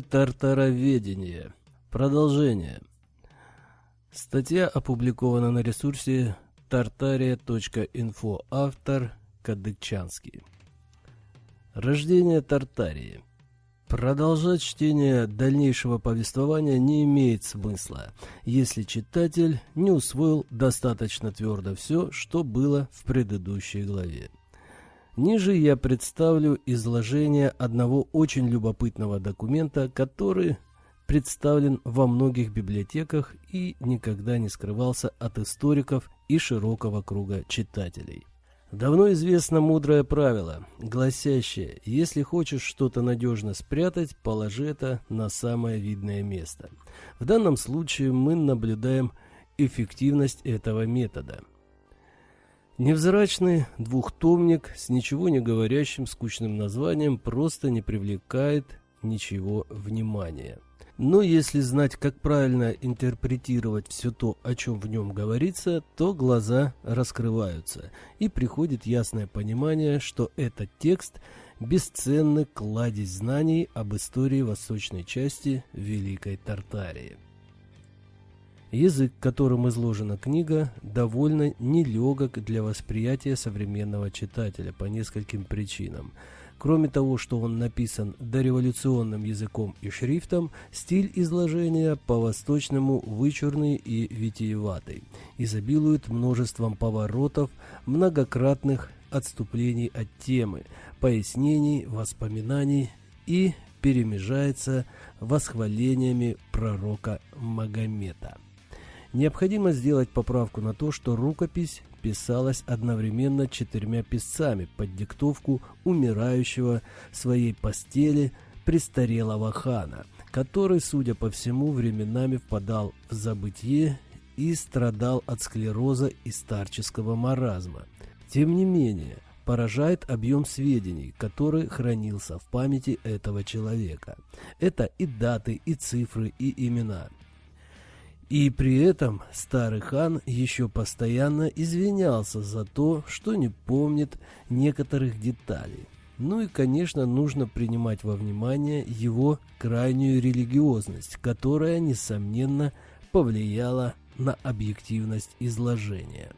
Основы тартароведения. Продолжение. Статья опубликована на ресурсе tartaria.info. Автор Кадыкчанский. Рождение Тартарии. Продолжать чтение дальнейшего повествования не имеет смысла, если читатель не усвоил достаточно твердо все, что было в предыдущей главе. Ниже я представлю изложение одного очень любопытного документа, который представлен во многих библиотеках и никогда не скрывался от историков и широкого круга читателей. Давно известно мудрое правило, гласящее, если хочешь что-то надежно спрятать, положи это на самое видное место. В данном случае мы наблюдаем эффективность этого метода. Невзрачный двухтомник с ничего не говорящим скучным названием просто не привлекает ничего внимания. Но если знать, как правильно интерпретировать все то, о чем в нем говорится, то глаза раскрываются, и приходит ясное понимание, что этот текст – бесценный кладезь знаний об истории восточной части Великой Тартарии. Язык, которым изложена книга, довольно нелегок для восприятия современного читателя по нескольким причинам – Кроме того, что он написан дореволюционным языком и шрифтом, стиль изложения по-восточному вычурный и витиеватый, изобилует множеством поворотов, многократных отступлений от темы, пояснений, воспоминаний и перемежается восхвалениями пророка Магомета. Необходимо сделать поправку на то, что рукопись писалась одновременно четырьмя писцами под диктовку умирающего в своей постели престарелого хана, который, судя по всему, временами впадал в забытье и страдал от склероза и старческого маразма. Тем не менее, поражает объем сведений, который хранился в памяти этого человека. Это и даты, и цифры, и имена – и при этом старый хан еще постоянно извинялся за то, что не помнит некоторых деталей. Ну и, конечно, нужно принимать во внимание его крайнюю религиозность, которая, несомненно, повлияла на объективность изложения.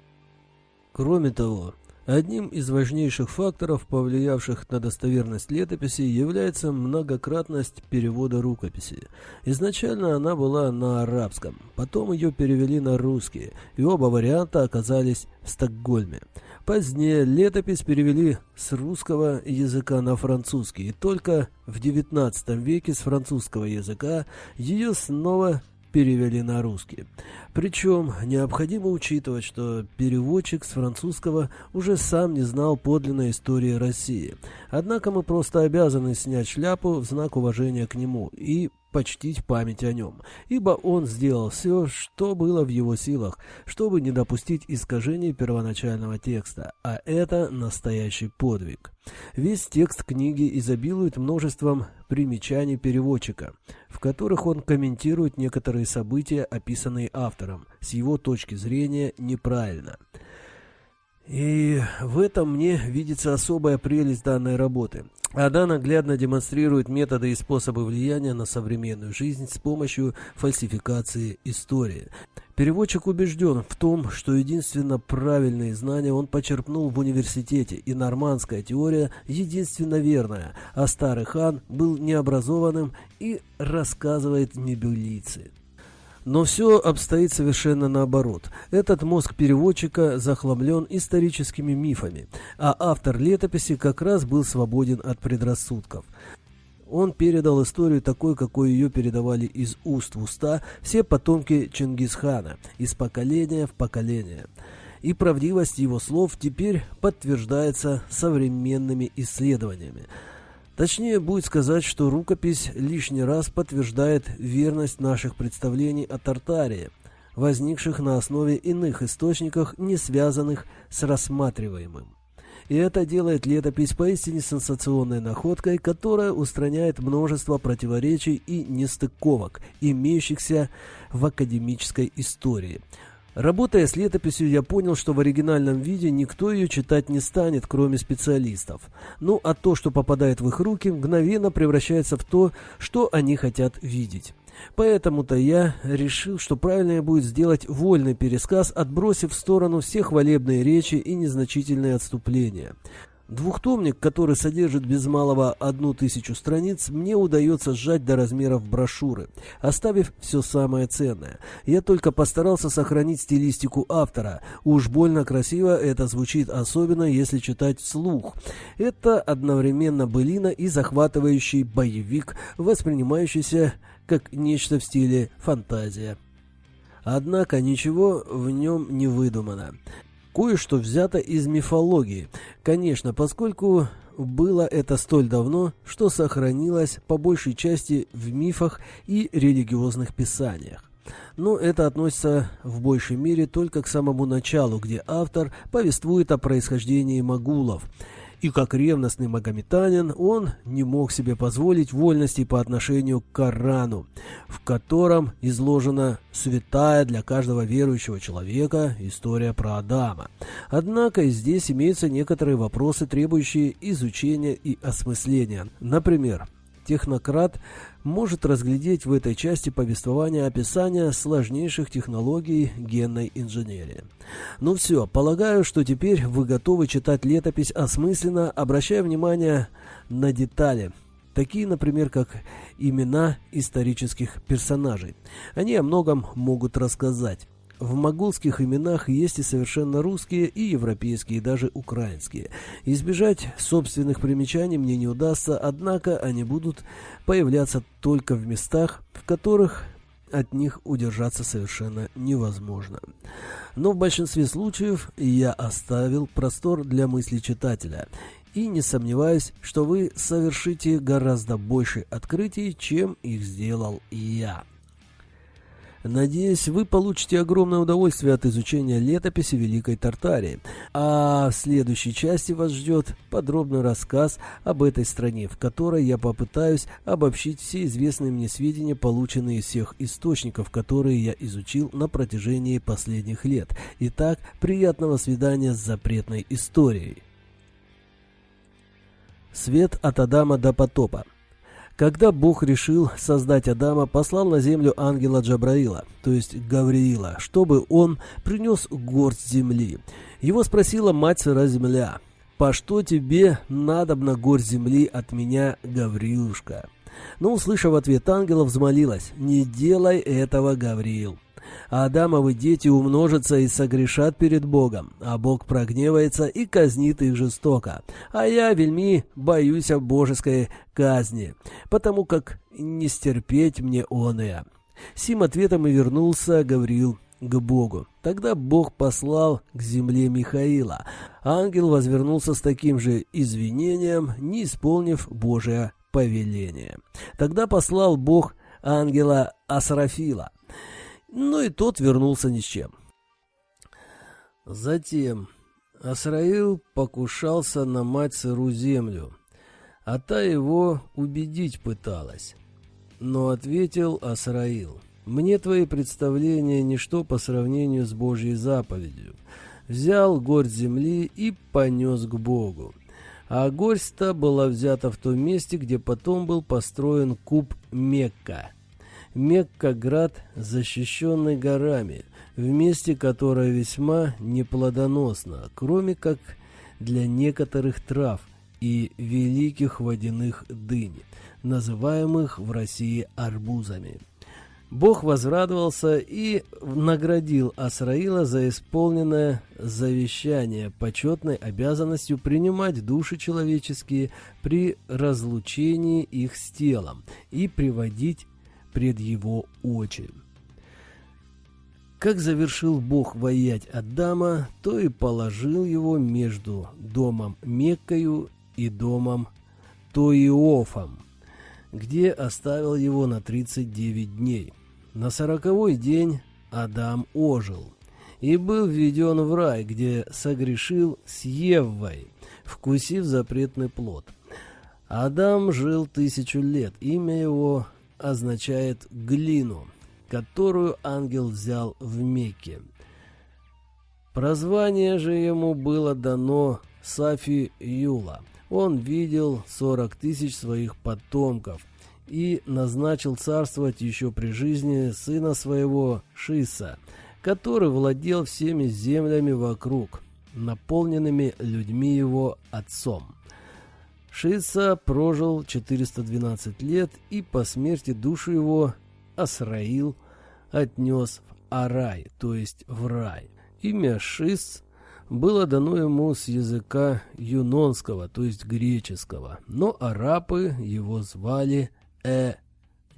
Кроме того, Одним из важнейших факторов, повлиявших на достоверность летописи, является многократность перевода рукописи. Изначально она была на арабском, потом ее перевели на русский, и оба варианта оказались в Стокгольме. Позднее летопись перевели с русского языка на французский, и только в XIX веке с французского языка ее снова перевели на русский. Причем необходимо учитывать, что переводчик с французского уже сам не знал подлинной истории России. Однако мы просто обязаны снять шляпу в знак уважения к нему и почтить память о нем, ибо он сделал все, что было в его силах, чтобы не допустить искажений первоначального текста, а это настоящий подвиг. Весь текст книги изобилует множеством примечаний переводчика, в которых он комментирует некоторые события, описанные автором, с его точки зрения неправильно – и в этом мне видится особая прелесть данной работы. Она наглядно демонстрирует методы и способы влияния на современную жизнь с помощью фальсификации истории. Переводчик убежден в том, что единственно правильные знания он почерпнул в университете, и нормандская теория единственно верная, а старый хан был необразованным и рассказывает небылицы. Но все обстоит совершенно наоборот. Этот мозг переводчика захламлен историческими мифами, а автор летописи как раз был свободен от предрассудков. Он передал историю такой, какой ее передавали из уст в уста все потомки Чингисхана, из поколения в поколение. И правдивость его слов теперь подтверждается современными исследованиями. Точнее будет сказать, что рукопись лишний раз подтверждает верность наших представлений о Тартарии, возникших на основе иных источников, не связанных с рассматриваемым. И это делает летопись поистине сенсационной находкой, которая устраняет множество противоречий и нестыковок, имеющихся в академической истории. Работая с летописью, я понял, что в оригинальном виде никто ее читать не станет, кроме специалистов. Ну, а то, что попадает в их руки, мгновенно превращается в то, что они хотят видеть. Поэтому-то я решил, что правильнее будет сделать вольный пересказ, отбросив в сторону все хвалебные речи и незначительные отступления. Двухтомник, который содержит без малого одну тысячу страниц, мне удается сжать до размеров брошюры, оставив все самое ценное. Я только постарался сохранить стилистику автора. Уж больно красиво это звучит, особенно если читать вслух. Это одновременно былина и захватывающий боевик, воспринимающийся как нечто в стиле фантазия. Однако ничего в нем не выдумано. Кое-что взято из мифологии. Конечно, поскольку было это столь давно, что сохранилось по большей части в мифах и религиозных писаниях. Но это относится в большей мере только к самому началу, где автор повествует о происхождении магулов – и как ревностный магометанин он не мог себе позволить вольности по отношению к Корану, в котором изложена святая для каждого верующего человека история про Адама. Однако и здесь имеются некоторые вопросы, требующие изучения и осмысления. Например, технократ может разглядеть в этой части повествования описание сложнейших технологий генной инженерии. Ну все, полагаю, что теперь вы готовы читать летопись осмысленно, обращая внимание на детали, такие, например, как имена исторических персонажей. Они о многом могут рассказать. В могулских именах есть и совершенно русские, и европейские, и даже украинские. Избежать собственных примечаний мне не удастся, однако они будут появляться только в местах, в которых от них удержаться совершенно невозможно. Но в большинстве случаев я оставил простор для мысли читателя и не сомневаюсь, что вы совершите гораздо больше открытий, чем их сделал я. Надеюсь, вы получите огромное удовольствие от изучения летописи Великой Тартарии. А в следующей части вас ждет подробный рассказ об этой стране, в которой я попытаюсь обобщить все известные мне сведения, полученные из всех источников, которые я изучил на протяжении последних лет. Итак, приятного свидания с запретной историей. Свет от Адама до потопа. Когда Бог решил создать Адама, послал на землю ангела Джабраила, то есть Гавриила, чтобы он принес горсть земли. Его спросила мать сыра земля, «По что тебе надобна горсть земли от меня, Гавриюшка?» Но, услышав ответ ангела, взмолилась, «Не делай этого, Гавриил Адамовы дети умножатся и согрешат перед Богом, а Бог прогневается и казнит их жестоко. А я вельми боюсь о божеской казни, потому как не стерпеть мне оное». Сим ответом и вернулся Гавриил к Богу. Тогда Бог послал к земле Михаила. Ангел возвернулся с таким же извинением, не исполнив Божие повеление. Тогда послал Бог ангела Асрафила – но и тот вернулся ни с чем. Затем Асраил покушался на мать сыру землю, а та его убедить пыталась. Но ответил Асраил, «Мне твои представления ничто по сравнению с Божьей заповедью. Взял горсть земли и понес к Богу. А горсть-то была взята в том месте, где потом был построен куб Мекка». Меккаград, защищенный горами, в месте, которое весьма неплодоносно, кроме как для некоторых трав и великих водяных дынь, называемых в России арбузами. Бог возрадовался и наградил Асраила за исполненное завещание почетной обязанностью принимать души человеческие при разлучении их с телом и приводить пред его очи. Как завершил Бог воять Адама, то и положил его между домом Меккою и домом Тоиофом, где оставил его на 39 дней. На сороковой день Адам ожил и был введен в рай, где согрешил с Еввой, вкусив запретный плод. Адам жил тысячу лет, имя его означает глину, которую ангел взял в Мекке. Прозвание же ему было дано Сафи Юла. Он видел 40 тысяч своих потомков и назначил царствовать еще при жизни сына своего Шиса, который владел всеми землями вокруг, наполненными людьми его отцом. Шиса прожил 412 лет и по смерти душу его Асраил отнес в Арай, то есть в рай. Имя Шис было дано ему с языка юнонского, то есть греческого, но арабы его звали Э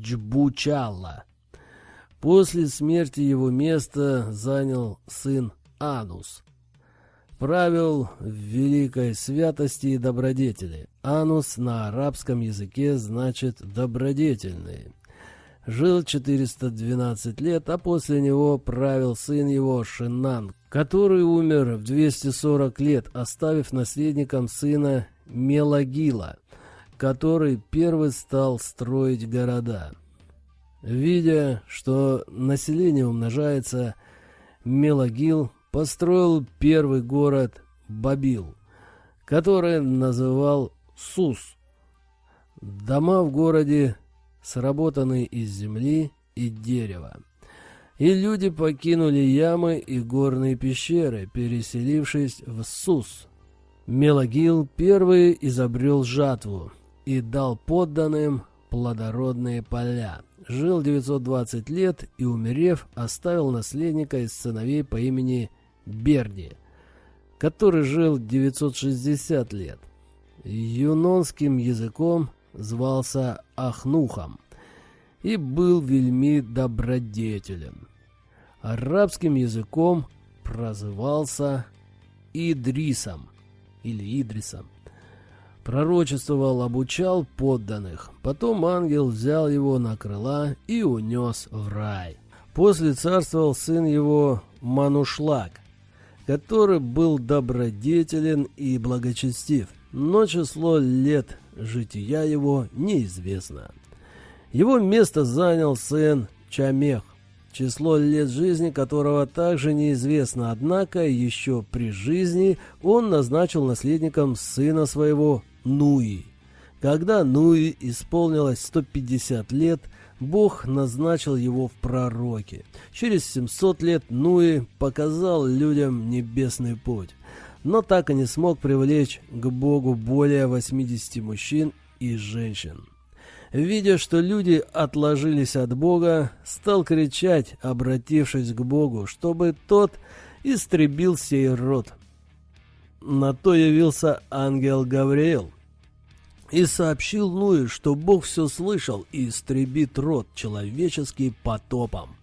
Джбучалла. После смерти его место занял сын Анус. Правил в великой святости и добродетели. Анус на арабском языке значит «добродетельный». Жил 412 лет, а после него правил сын его Шинан, который умер в 240 лет, оставив наследником сына Мелагила, который первый стал строить города. Видя, что население умножается, Мелагил построил первый город Бабил, который называл Сус. Дома в городе сработаны из земли и дерева. И люди покинули ямы и горные пещеры, переселившись в Сус. Мелагил первый изобрел жатву и дал подданным плодородные поля. Жил 920 лет и, умерев, оставил наследника из сыновей по имени Берди, который жил 960 лет. Юнонским языком звался Ахнухом и был вельми добродетелен. Арабским языком прозывался Идрисом или Идрисом. Пророчествовал, обучал подданных. Потом ангел взял его на крыла и унес в рай. После царствовал сын его Манушлак, который был добродетелен и благочестив, но число лет жития его неизвестно. Его место занял сын Чамех, число лет жизни которого также неизвестно, однако еще при жизни он назначил наследником сына своего Нуи. Когда Нуи исполнилось 150 лет, Бог назначил его в пророке. Через 700 лет Нуи показал людям небесный путь, но так и не смог привлечь к Богу более 80 мужчин и женщин. Видя, что люди отложились от Бога, стал кричать, обратившись к Богу, чтобы тот истребил сей род. На то явился ангел Гавриил и сообщил Нуе, что Бог все слышал и истребит род человеческий потопом.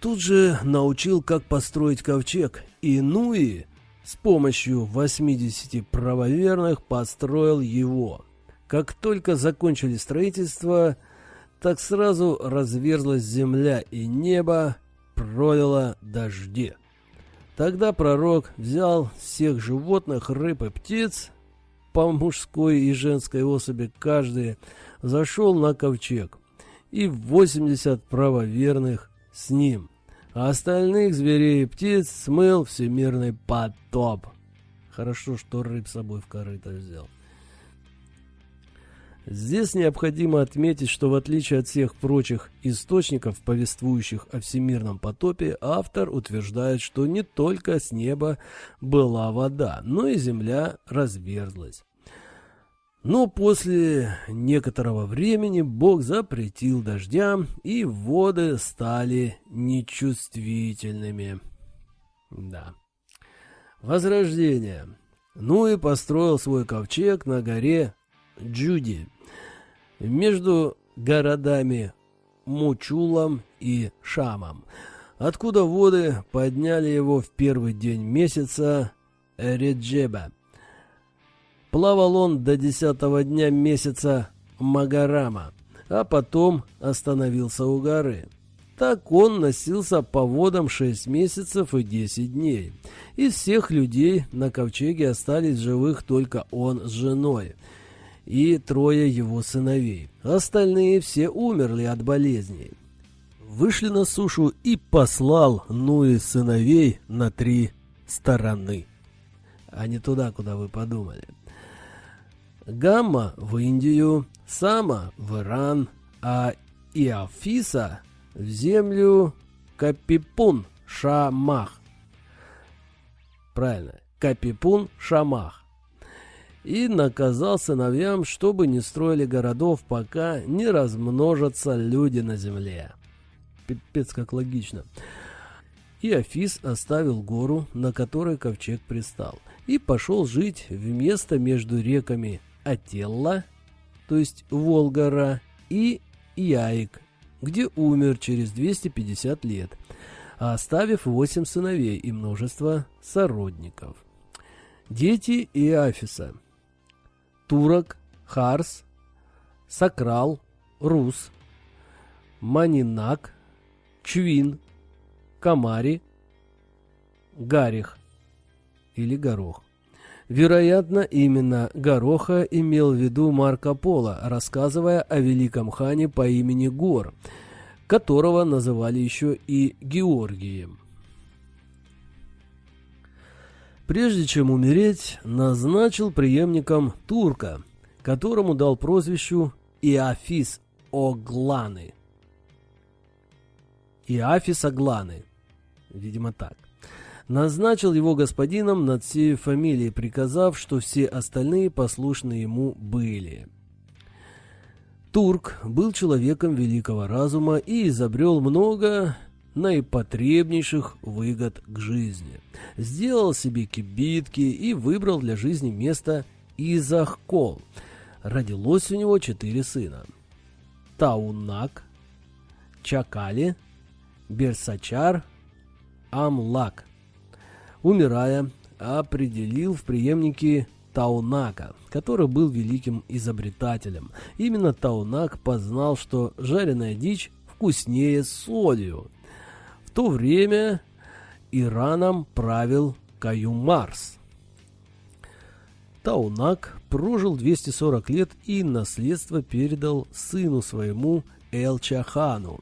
Тут же научил, как построить ковчег, и Нуи с помощью 80 правоверных построил его – как только закончили строительство, так сразу разверзлась земля, и небо пролило дожди. Тогда пророк взял всех животных, рыб и птиц, по мужской и женской особи каждый, зашел на ковчег, и 80 правоверных с ним, а остальных зверей и птиц смыл всемирный потоп. Хорошо, что рыб с собой в корыто взял. Здесь необходимо отметить, что в отличие от всех прочих источников, повествующих о всемирном потопе, автор утверждает, что не только с неба была вода, но и земля разверзлась. Но после некоторого времени Бог запретил дождям, и воды стали нечувствительными. Да. Возрождение. Ну и построил свой ковчег на горе Джуди, между городами Мучулом и Шамом, откуда воды подняли его в первый день месяца Реджеба. Плавал он до десятого дня месяца Магарама, а потом остановился у горы. Так он носился по водам шесть месяцев и десять дней. Из всех людей на ковчеге остались живых только он с женой – и трое его сыновей. Остальные все умерли от болезней. вышли на сушу и послал Нуи сыновей на три стороны, а не туда, куда вы подумали. Гамма в Индию, Сама в Иран, а Иофиса в землю Капипун Шамах. Правильно, Капипун Шамах. И наказал сыновьям, чтобы не строили городов, пока не размножатся люди на земле. Пипец как логично. И Афис оставил гору, на которой ковчег пристал, и пошел жить в место между реками Ателла, то есть Волгора, и Яик, где умер через 250 лет, оставив восемь сыновей и множество сородников. Дети Иофиса – Турок, Харс, Сакрал, Рус, Манинак, Чвин, Камари, Гарих или Горох. Вероятно, именно Гороха имел в виду Марко Поло, рассказывая о великом хане по имени Гор, которого называли еще и Георгием. Прежде чем умереть, назначил преемником турка, которому дал прозвищу Иофис Огланы – и Афис Агланы. Видимо так. Назначил его господином над всей фамилией, приказав, что все остальные послушны ему были. Турк был человеком великого разума и изобрел много наипотребнейших выгод к жизни. Сделал себе кибитки и выбрал для жизни место Изахкол. Родилось у него четыре сына. Таунак, Чакали, Берсачар Амлак. Умирая, определил в преемнике Таунака, который был великим изобретателем. Именно Таунак познал, что жареная дичь вкуснее солью. То время Ираном правил Каюмарс. Таунак прожил 240 лет и наследство передал сыну своему Элчахану.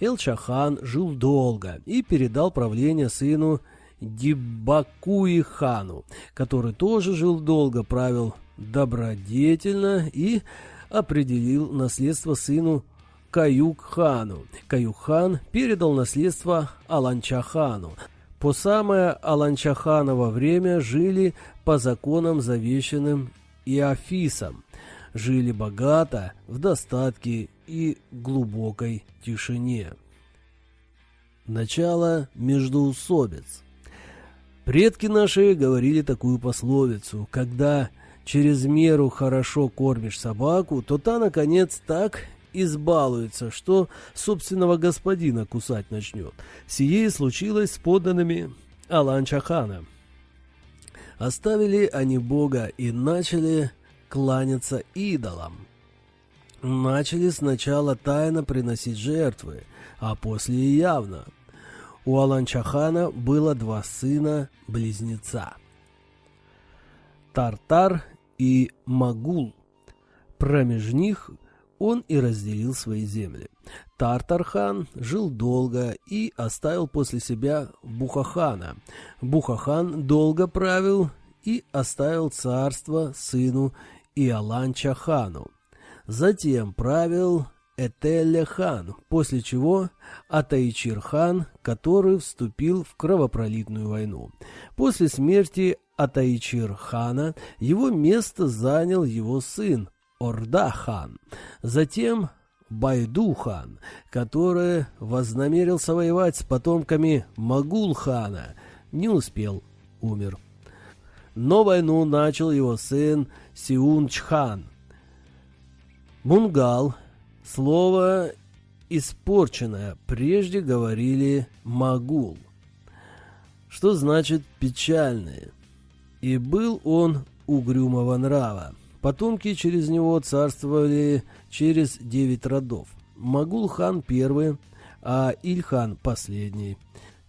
Элчахан жил долго и передал правление сыну Дибакуи хану, который тоже жил долго, правил добродетельно и определил наследство сыну Каюк-хану. Каюк-хан передал наследство Аланчахану. По самое Аланчаханово время жили по законам, завещанным Иофисом. Жили богато, в достатке и глубокой тишине. Начало междоусобиц. Предки наши говорили такую пословицу, когда через меру хорошо кормишь собаку, то та, наконец, так избалуется, что собственного господина кусать начнет. Сие случилось с подданными Алан-Чахана. Оставили они Бога и начали кланяться идолам начали сначала тайно приносить жертвы, а после и явно. У Аланчахана было два сына-близнеца. Тартар и Магул. Промеж них он и разделил свои земли. Тартархан жил долго и оставил после себя Бухахана. Бухахан долго правил и оставил царство сыну Иоланчахану. Затем правил Этелле-хан, после чего Атаичир-хан, который вступил в кровопролитную войну. После смерти Атаичир-хана его место занял его сын Орда-хан. Затем Байду-хан, который вознамерился воевать с потомками Магул-хана, не успел, умер. Но войну начал его сын Сиунч-хан – Мунгал. Слово испорченное. Прежде говорили «магул», что значит «печальное». И был он угрюмого нрава. Потомки через него царствовали через девять родов. Магул-хан первый, а Ильхан последний.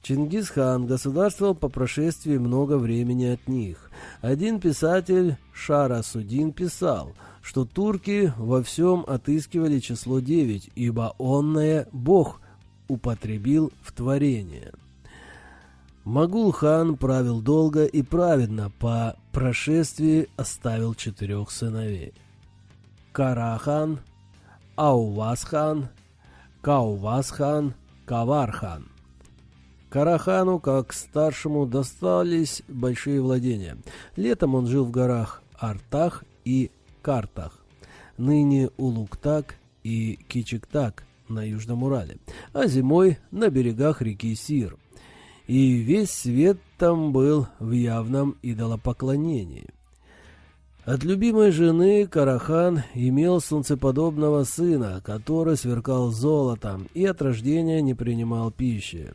Чингисхан государствовал по прошествии много времени от них. Один писатель, Шарасудин, писал – что турки во всем отыскивали число 9, ибо онное Бог употребил в творение. Магул-хан правил долго и праведно, по прошествии оставил четырех сыновей. Карахан, Аувас-хан, Каувас-хан, Кавар-хан. Карахану, как старшему, достались большие владения. Летом он жил в горах Артах и Картах, ныне Улуктак и Кичиктак на Южном Урале, а зимой на берегах реки Сир – и весь свет там был в явном идолопоклонении. От любимой жены Карахан имел солнцеподобного сына, который сверкал золотом и от рождения не принимал пищи.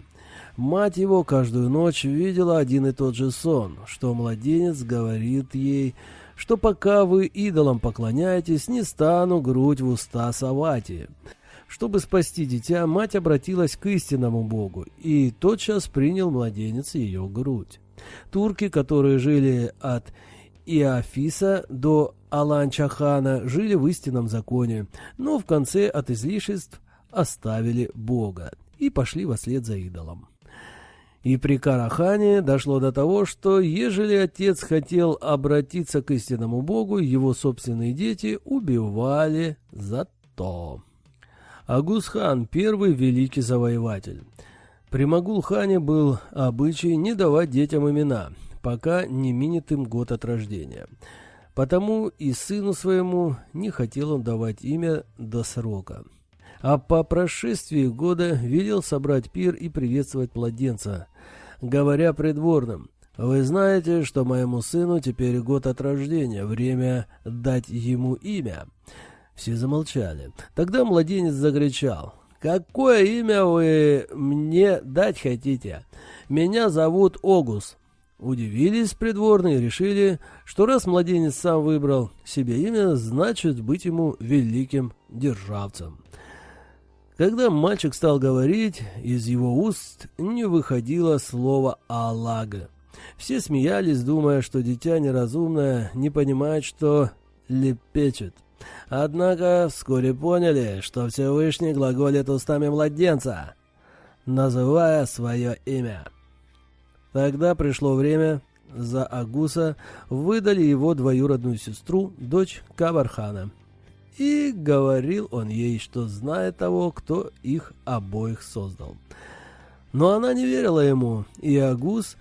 Мать его каждую ночь видела один и тот же сон, что младенец говорит ей, что пока вы идолам поклоняетесь, не стану грудь в уста совати. Чтобы спасти дитя, мать обратилась к истинному Богу, и тотчас принял младенец ее грудь. Турки, которые жили от Иофиса до Аланчахана, жили в истинном законе, но в конце от излишеств оставили Бога и пошли во след за идолом. И при Карахане дошло до того, что ежели отец хотел обратиться к истинному Богу, его собственные дети убивали за то. Агус-хан – первый великий завоеватель. При Магул-хане был обычай не давать детям имена, пока не минет им год от рождения. Потому и сыну своему не хотел он давать имя до срока. А по прошествии года велел собрать пир и приветствовать младенца, говоря придворным, «Вы знаете, что моему сыну теперь год от рождения, время дать ему имя». Все замолчали. Тогда младенец закричал. «Какое имя вы мне дать хотите? Меня зовут Огус». Удивились придворные и решили, что раз младенец сам выбрал себе имя, значит быть ему великим державцем. Когда мальчик стал говорить, из его уст не выходило слово «Аллага». Все смеялись, думая, что дитя неразумное не понимает, что лепечет. Однако вскоре поняли, что Всевышний глаголит устами младенца, называя свое имя. Тогда пришло время, за Агуса выдали его двоюродную сестру, дочь Кабархана. И говорил он ей, что знает того, кто их обоих создал. Но она не верила ему, и Агус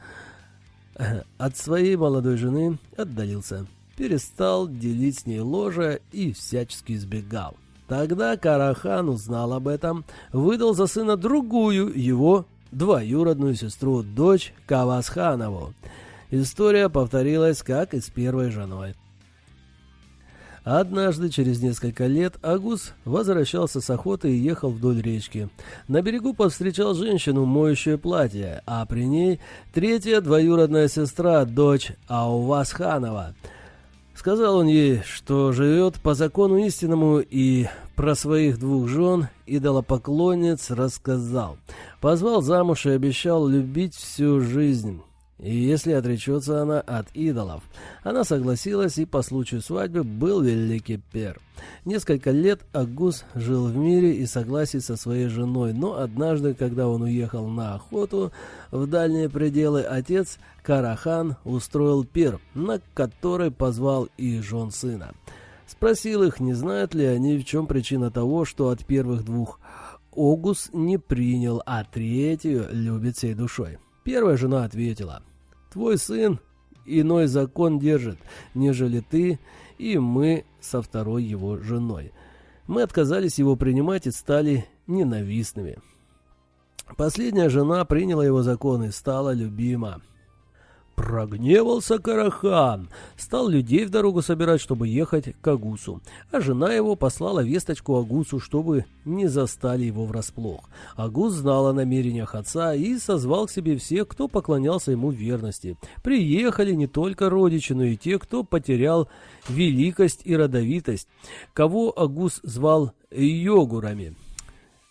от своей молодой жены отдалился перестал делить с ней ложе и всячески избегал. Тогда Карахан узнал об этом, выдал за сына другую его двоюродную сестру, дочь Кавасханову. История повторилась, как и с первой женой. Однажды, через несколько лет, Агус возвращался с охоты и ехал вдоль речки. На берегу повстречал женщину, моющую платье, а при ней третья двоюродная сестра, дочь Аувасханова – Сказал он ей, что живет по закону истинному и про своих двух жен идолопоклонниц рассказал. Позвал замуж и обещал любить всю жизнь. И если отречется она от идолов. Она согласилась, и по случаю свадьбы был великий пер. Несколько лет Агус жил в мире и согласии со своей женой, но однажды, когда он уехал на охоту в дальние пределы, отец Карахан устроил пир, на который позвал и жен сына. Спросил их, не знают ли они, в чем причина того, что от первых двух Огус не принял, а третью любит всей душой. Первая жена ответила – Твой сын иной закон держит, нежели ты и мы со второй его женой. Мы отказались его принимать и стали ненавистными. Последняя жена приняла его закон и стала любима. Прогневался Карахан, стал людей в дорогу собирать, чтобы ехать к Агусу, а жена его послала весточку Агусу, чтобы не застали его врасплох. Агус знал о намерениях отца и созвал к себе всех, кто поклонялся ему верности. Приехали не только родичи, но и те, кто потерял великость и родовитость, кого Агус звал йогурами.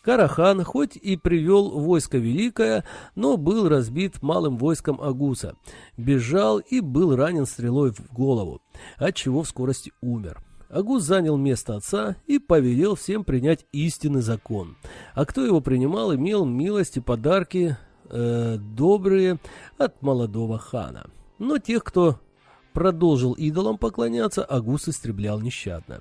Карахан хоть и привел войско великое, но был разбит малым войском Агуса, бежал и был ранен стрелой в голову, отчего в скорости умер. Агус занял место отца и повелел всем принять истинный закон. А кто его принимал, имел милость и подарки э, добрые от молодого хана. Но тех, кто продолжил идолам поклоняться, Агус истреблял нещадно.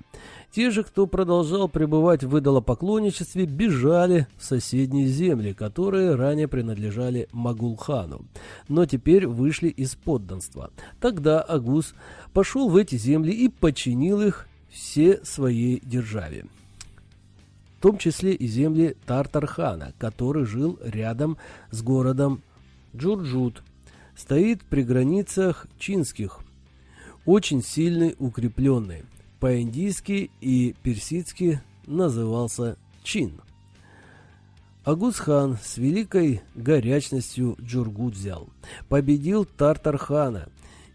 Те же, кто продолжал пребывать в идолопоклонничестве, бежали в соседние земли, которые ранее принадлежали Магулхану, но теперь вышли из подданства. Тогда Агус пошел в эти земли и подчинил их все своей державе. В том числе и земли Тартархана, который жил рядом с городом Джурджут, стоит при границах чинских, очень сильный, укрепленный. По-индийски и персидски назывался Чин. Агусхан с великой горячностью Джургут взял, победил Тартархана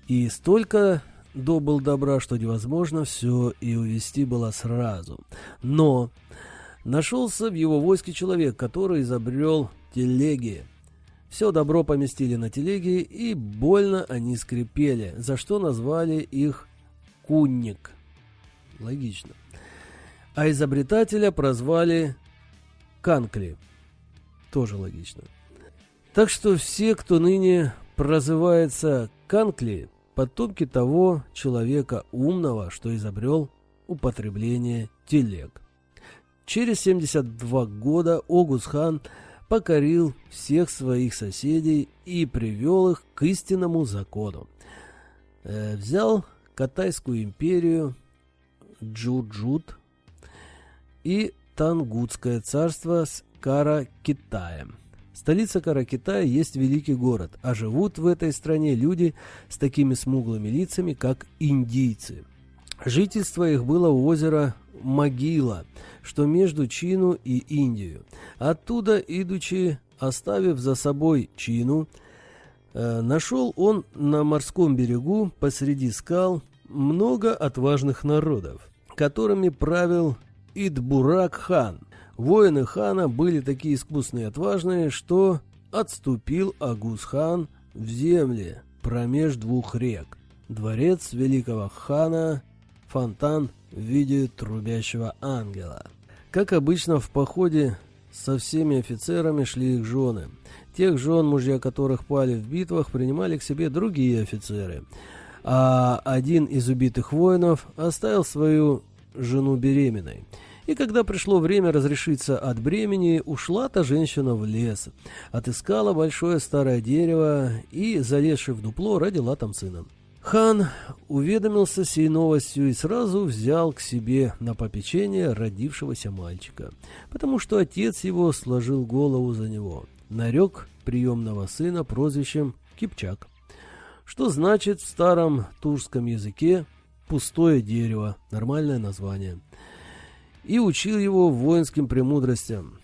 и столько добыл добра, что невозможно все и увести было сразу. Но нашелся в его войске человек, который изобрел телеги, все добро поместили на телеги, и больно они скрипели, за что назвали их «кунник». Логично. А изобретателя прозвали «канкли». Тоже логично. Так что все, кто ныне прозывается «канкли», потомки того человека умного, что изобрел употребление телег. Через 72 года Огус хан – покорил всех своих соседей и привел их к истинному закону. Э, взял Катайскую империю, Джуджут и Тангутское царство с Кара-Китаем. Столица Кара-Китая есть великий город, а живут в этой стране люди с такими смуглыми лицами, как индийцы. Жительство их было у озера Могила, что между Чину и Индию. Оттуда, идучи, оставив за собой Чину, э, нашел он на морском берегу посреди скал много отважных народов, которыми правил Идбурак-хан. Воины хана были такие искусные и отважные, что отступил Агус-хан в земли промеж двух рек. Дворец великого хана, фонтан в виде трубящего ангела. Как обычно в походе со всеми офицерами шли их жены. Тех жен, мужья которых пали в битвах, принимали к себе другие офицеры. А один из убитых воинов оставил свою жену беременной. И когда пришло время разрешиться от бремени, ушла та женщина в лес, отыскала большое старое дерево и, залезши в дупло, родила там сына. Хан уведомился сей новостью и сразу взял к себе на попечение родившегося мальчика, потому что отец его сложил голову за него, нарек приемного сына прозвищем Кипчак, что значит в старом турском языке «пустое дерево», нормальное название, и учил его воинским премудростям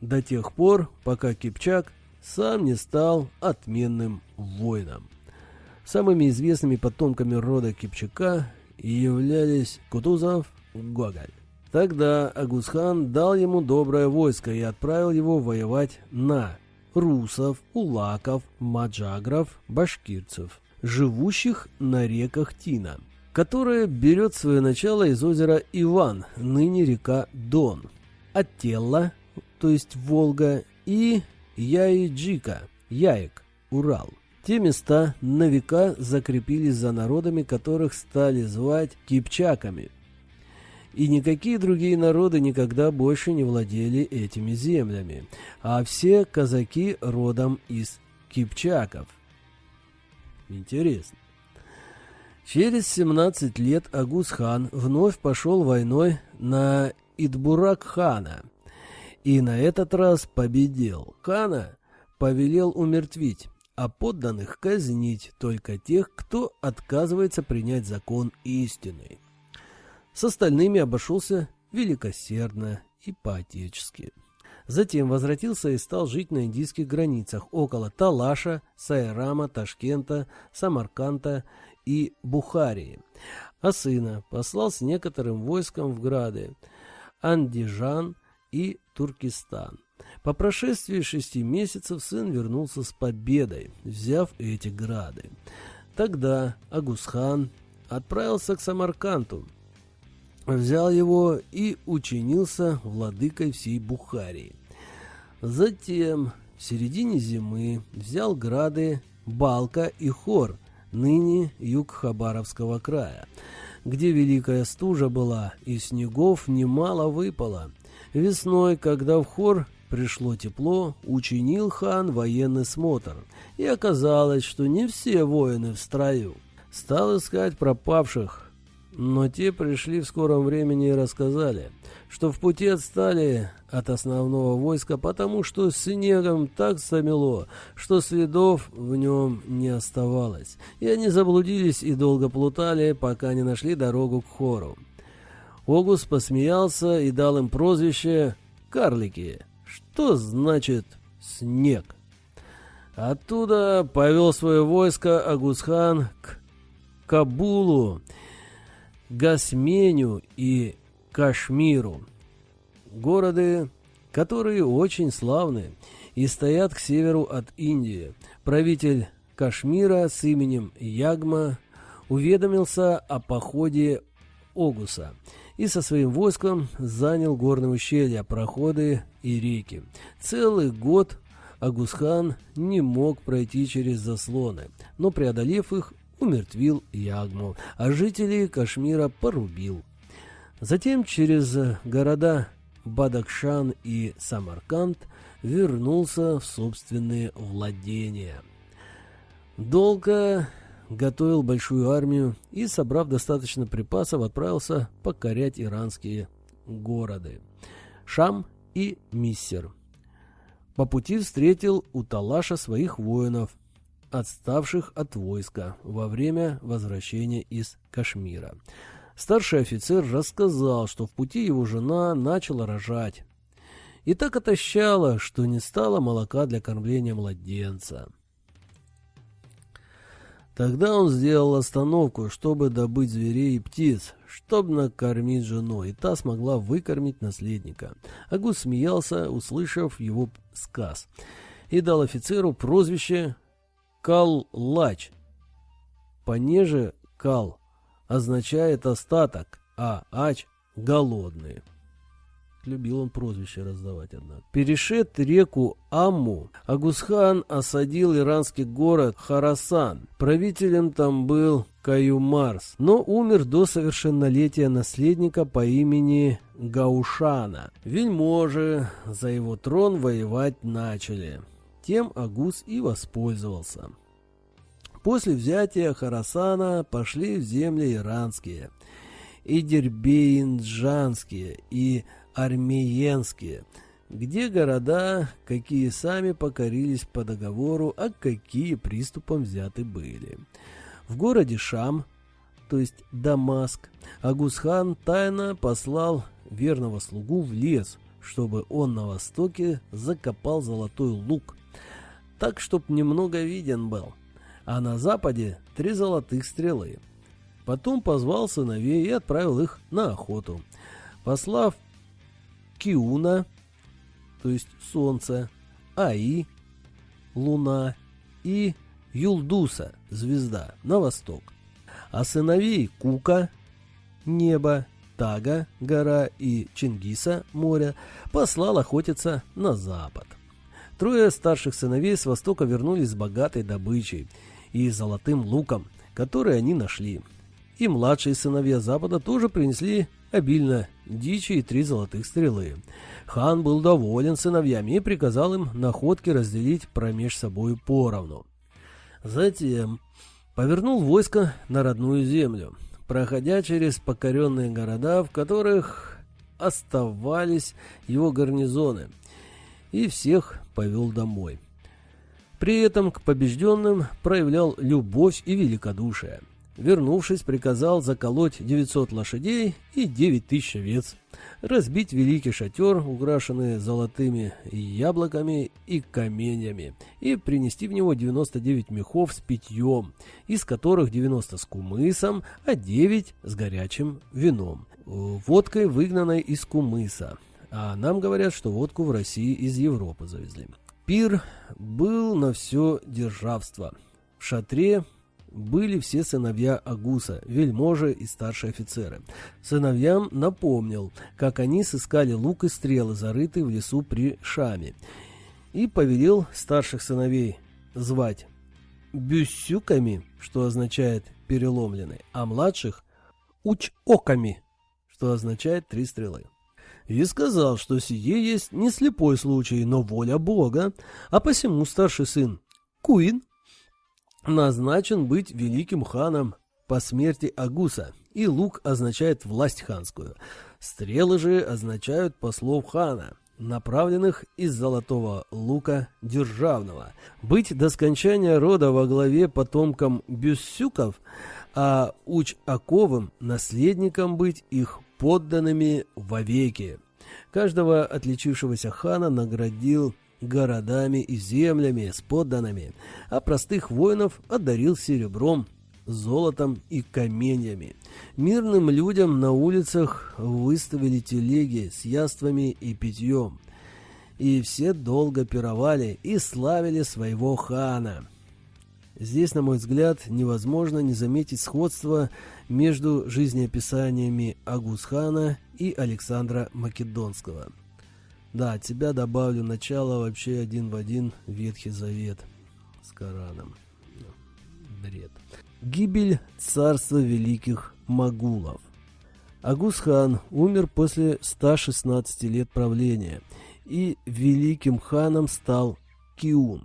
до тех пор, пока Кипчак сам не стал отменным воином. Самыми известными потомками рода Кипчака являлись Кутузов, Гоголь. Тогда Агусхан дал ему доброе войско и отправил его воевать на русов, улаков, маджагров, башкирцев, живущих на реках Тина, которая берет свое начало из озера Иван, ныне река Дон, Ателла, то есть Волга, и Яиджика, Яек, Урал. Те места на века закрепились за народами, которых стали звать кипчаками. И никакие другие народы никогда больше не владели этими землями, а все казаки родом из кипчаков. Интересно. Через 17 лет Агус-хан вновь пошел войной на Идбурак-хана и на этот раз победил. Хана повелел умертвить а подданных казнить только тех, кто отказывается принять закон истины. С остальными обошелся великосердно и по-отечески. Затем возвратился и стал жить на индийских границах около Талаша, Сайрама, Ташкента, Самарканда и Бухарии. А сына послал с некоторым войском в грады Андижан и Туркестан. По прошествии шести месяцев сын вернулся с победой, взяв эти грады. Тогда Агусхан отправился к Самарканту взял его и учинился владыкой всей Бухарии. Затем в середине зимы взял грады Балка и Хор, ныне юг Хабаровского края, где великая стужа была, и снегов немало выпало. Весной, когда в Хор пришло тепло, учинил хан военный смотр, и оказалось, что не все воины в строю. Стал искать пропавших, но те пришли в скором времени и рассказали, что в пути отстали от основного войска, потому что снегом так замело, что следов в нем не оставалось, и они заблудились и долго плутали, пока не нашли дорогу к хору. Огус посмеялся и дал им прозвище «Карлики», что значит «снег». Оттуда повел свое войско Агусхан к Кабулу, Гасменю и Кашмиру. Города, которые очень славны и стоят к северу от Индии. Правитель Кашмира с именем Ягма уведомился о походе Огуса и со своим войском занял горные ущелья, проходы и реки. Целый год Агусхан не мог пройти через заслоны, но преодолев их, умертвил Ягму, а жителей Кашмира порубил. Затем через города Бадакшан и Самарканд вернулся в собственные владения. Долго готовил большую армию и, собрав достаточно припасов, отправился покорять иранские города Шам и Миссер. По пути встретил у Талаша своих воинов – отставших от войска во время возвращения из Кашмира. Старший офицер рассказал, что в пути его жена начала рожать. И так отощала, что не стало молока для кормления младенца. Тогда он сделал остановку, чтобы добыть зверей и птиц, чтобы накормить жену, и та смогла выкормить наследника. Агус смеялся, услышав его сказ, и дал офицеру прозвище Кал-лач. Понеже кал означает остаток, а ач – голодные. Любил он прозвище раздавать, однако. Перешед реку Амму, Агусхан осадил иранский город Харасан. Правителем там был Каюмарс, но умер до совершеннолетия наследника по имени Гаушана. Вельможи за его трон воевать начали. Тем Агус и воспользовался. После взятия Харасана пошли в земли иранские, и дербеинджанские, и армиенские, где города, какие сами покорились по договору, а какие приступом взяты были. В городе Шам, то есть Дамаск, Агусхан тайно послал верного слугу в лес, чтобы он на востоке закопал золотой лук, так, чтоб немного виден был, а на западе три золотых стрелы. Потом позвал сыновей и отправил их на охоту, послав Киуна, то есть солнце, Аи, луна и Юлдуса, звезда, на восток. А сыновей Кука, небо, Тага, гора и Чингиса, море, послал охотиться на запад. Трое старших сыновей с востока вернулись с богатой добычей и золотым луком, который они нашли. И младшие сыновья запада тоже принесли обильно дичи и три золотых стрелы. Хан был доволен сыновьями и приказал им находки разделить промеж собой поровну. Затем повернул войско на родную землю, проходя через покоренные города, в которых оставались его гарнизоны – и всех повел домой. При этом к побежденным проявлял любовь и великодушие. Вернувшись, приказал заколоть 900 лошадей и 9 тысяч овец, разбить великий шатер, украшенный золотыми яблоками и каменьями, и принести в него 99 мехов с питьем, из которых 90 с кумысом, а 9 с горячим вином, водкой, выгнанной из кумыса, а нам говорят, что водку в России из Европы завезли. Пир был на все державство. В шатре были все сыновья Агуса, вельможи и старшие офицеры. Сыновьям напомнил, как они сыскали лук и стрелы, зарытые в лесу при Шаме, и повелел старших сыновей звать бюссюками, что означает переломленный, а младших учоками, что означает три стрелы. И сказал, что сие есть не слепой случай, но воля Бога, а посему старший сын Куин назначен быть великим ханом по смерти Агуса, и лук означает власть ханскую. Стрелы же означают послов хана, направленных из золотого лука державного. Быть до скончания рода во главе потомкам Бюссюков, а Уч-Аковым наследником быть их подданными вовеки. Каждого отличившегося хана наградил городами и землями с подданными, а простых воинов одарил серебром, золотом и каменьями. Мирным людям на улицах выставили телеги с яствами и питьем. И все долго пировали и славили своего хана. Здесь, на мой взгляд, невозможно не заметить сходство между жизнеописаниями Агусхана и Александра Македонского. Да, тебя добавлю начало вообще один в один Ветхий Завет с Кораном. Бред. Гибель царства великих Магулов. Агусхан умер после 116 лет правления, и великим ханом стал Киун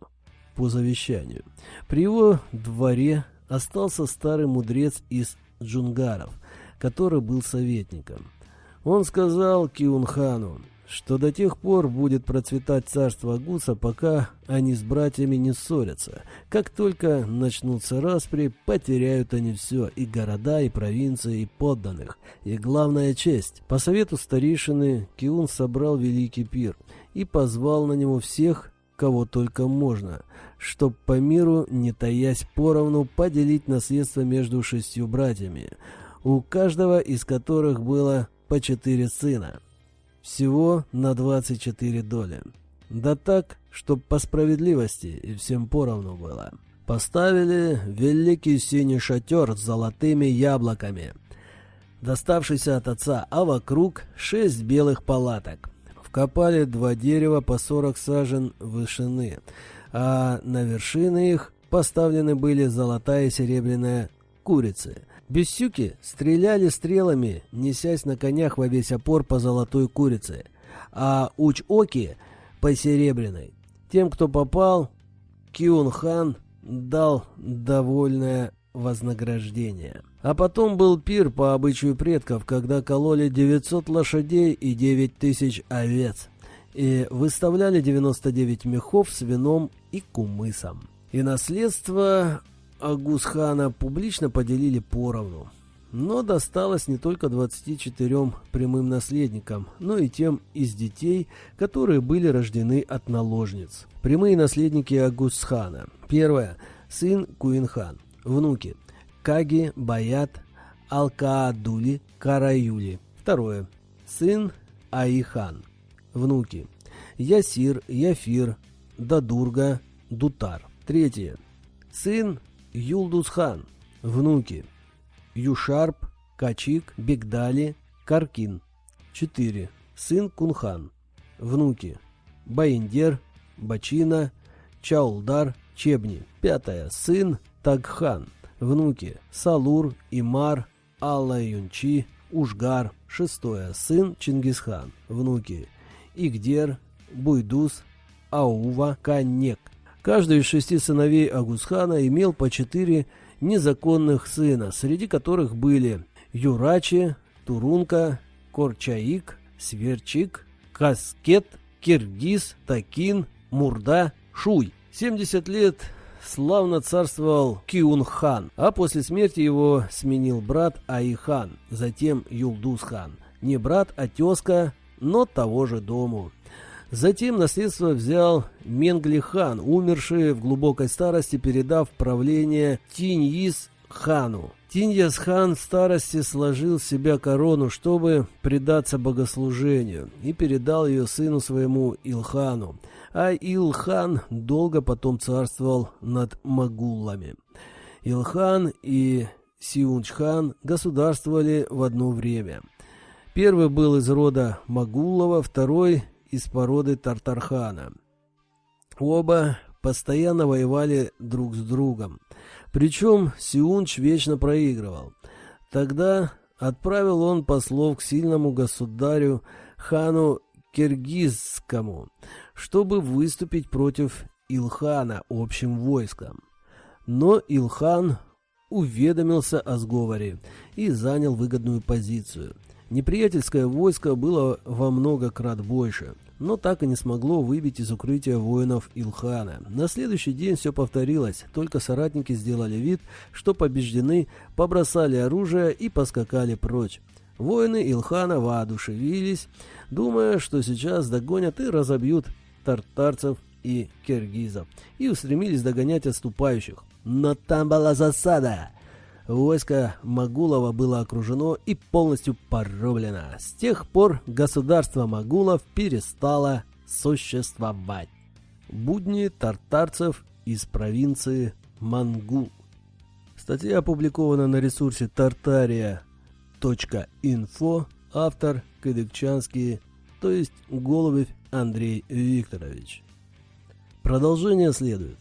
по завещанию. При его дворе остался старый мудрец из джунгаров, который был советником. Он сказал Киунхану, что до тех пор будет процветать царство Агуса, пока они с братьями не ссорятся. Как только начнутся распри, потеряют они все, и города, и провинции, и подданных, и главная честь. По совету старейшины Киун собрал великий пир и позвал на него всех, кого только можно, чтоб по миру, не таясь поровну, поделить наследство между шестью братьями, у каждого из которых было по четыре сына. Всего на 24 доли. Да так, чтоб по справедливости и всем поровну было. Поставили великий синий шатер с золотыми яблоками, доставшийся от отца, а вокруг шесть белых палаток. Вкопали два дерева по 40 сажен вышины, а на вершины их поставлены были золотая и серебряная курицы, Бессюки стреляли стрелами, несясь на конях во весь опор по золотой курице, а Уч-Оки по серебряной. Тем, кто попал, Киун-хан дал довольное вознаграждение. А потом был пир по обычаю предков, когда кололи 900 лошадей и 9 тысяч овец, и выставляли 99 мехов с вином и кумысом. И наследство Агусхана публично поделили поровну. Но досталось не только 24 прямым наследникам, но и тем из детей, которые были рождены от наложниц. Прямые наследники Агусхана. Первое. Сын Куинхан. Внуки. Каги, Баят, Алкаадули, Караюли. Второе. Сын Аихан. Внуки. Ясир, Яфир, Дадурга, Дутар. Третье. Сын Юлдус-хан, внуки. Юшарп, Качик, Бегдали, Каркин. 4. Сын Кунхан. Внуки. Баиндер, Бачина, Чаулдар, Чебни. 5. Сын Тагхан. Внуки. Салур, Имар, Алла Юнчи, Ушгар. 6. Сын Чингисхан. Внуки. Игдер, Буйдус, Аува, Канек. Каждый из шести сыновей Агусхана имел по четыре незаконных сына, среди которых были Юрачи, Турунка, Корчаик, Сверчик, Каскет, Киргиз, Такин, Мурда, Шуй. 70 лет славно царствовал Киунхан, а после смерти его сменил брат Аихан, затем Юлдус-хан. Не брат, а тезка, но того же дому. Затем наследство взял Менгли-хан, умерший в глубокой старости, передав правление Тиньис-хану. Тиньяс-хан в старости сложил с себя корону, чтобы предаться богослужению, и передал ее сыну своему Илхану. А Илхан долго потом царствовал над Магуллами. Илхан и Сиунчхан государствовали в одно время. Первый был из рода Магулова, второй из породы Тартархана. Оба постоянно воевали друг с другом. Причем Сиунч вечно проигрывал. Тогда отправил он послов к сильному государю хану Киргизскому, чтобы выступить против Илхана общим войском. Но Илхан уведомился о сговоре и занял выгодную позицию. Неприятельское войско было во много крат больше, но так и не смогло выбить из укрытия воинов Илхана. На следующий день все повторилось, только соратники сделали вид, что побеждены, побросали оружие и поскакали прочь. Воины Илхана воодушевились, думая, что сейчас догонят и разобьют тартарцев и киргизов, и устремились догонять отступающих. Но там была засада. Войско Магулова было окружено и полностью порублено. С тех пор государство Магулов перестало существовать. Будни тартарцев из провинции Мангул. Статья опубликована на ресурсе tartaria.info. Автор Кадыкчанский, то есть Голубев Андрей Викторович. Продолжение следует.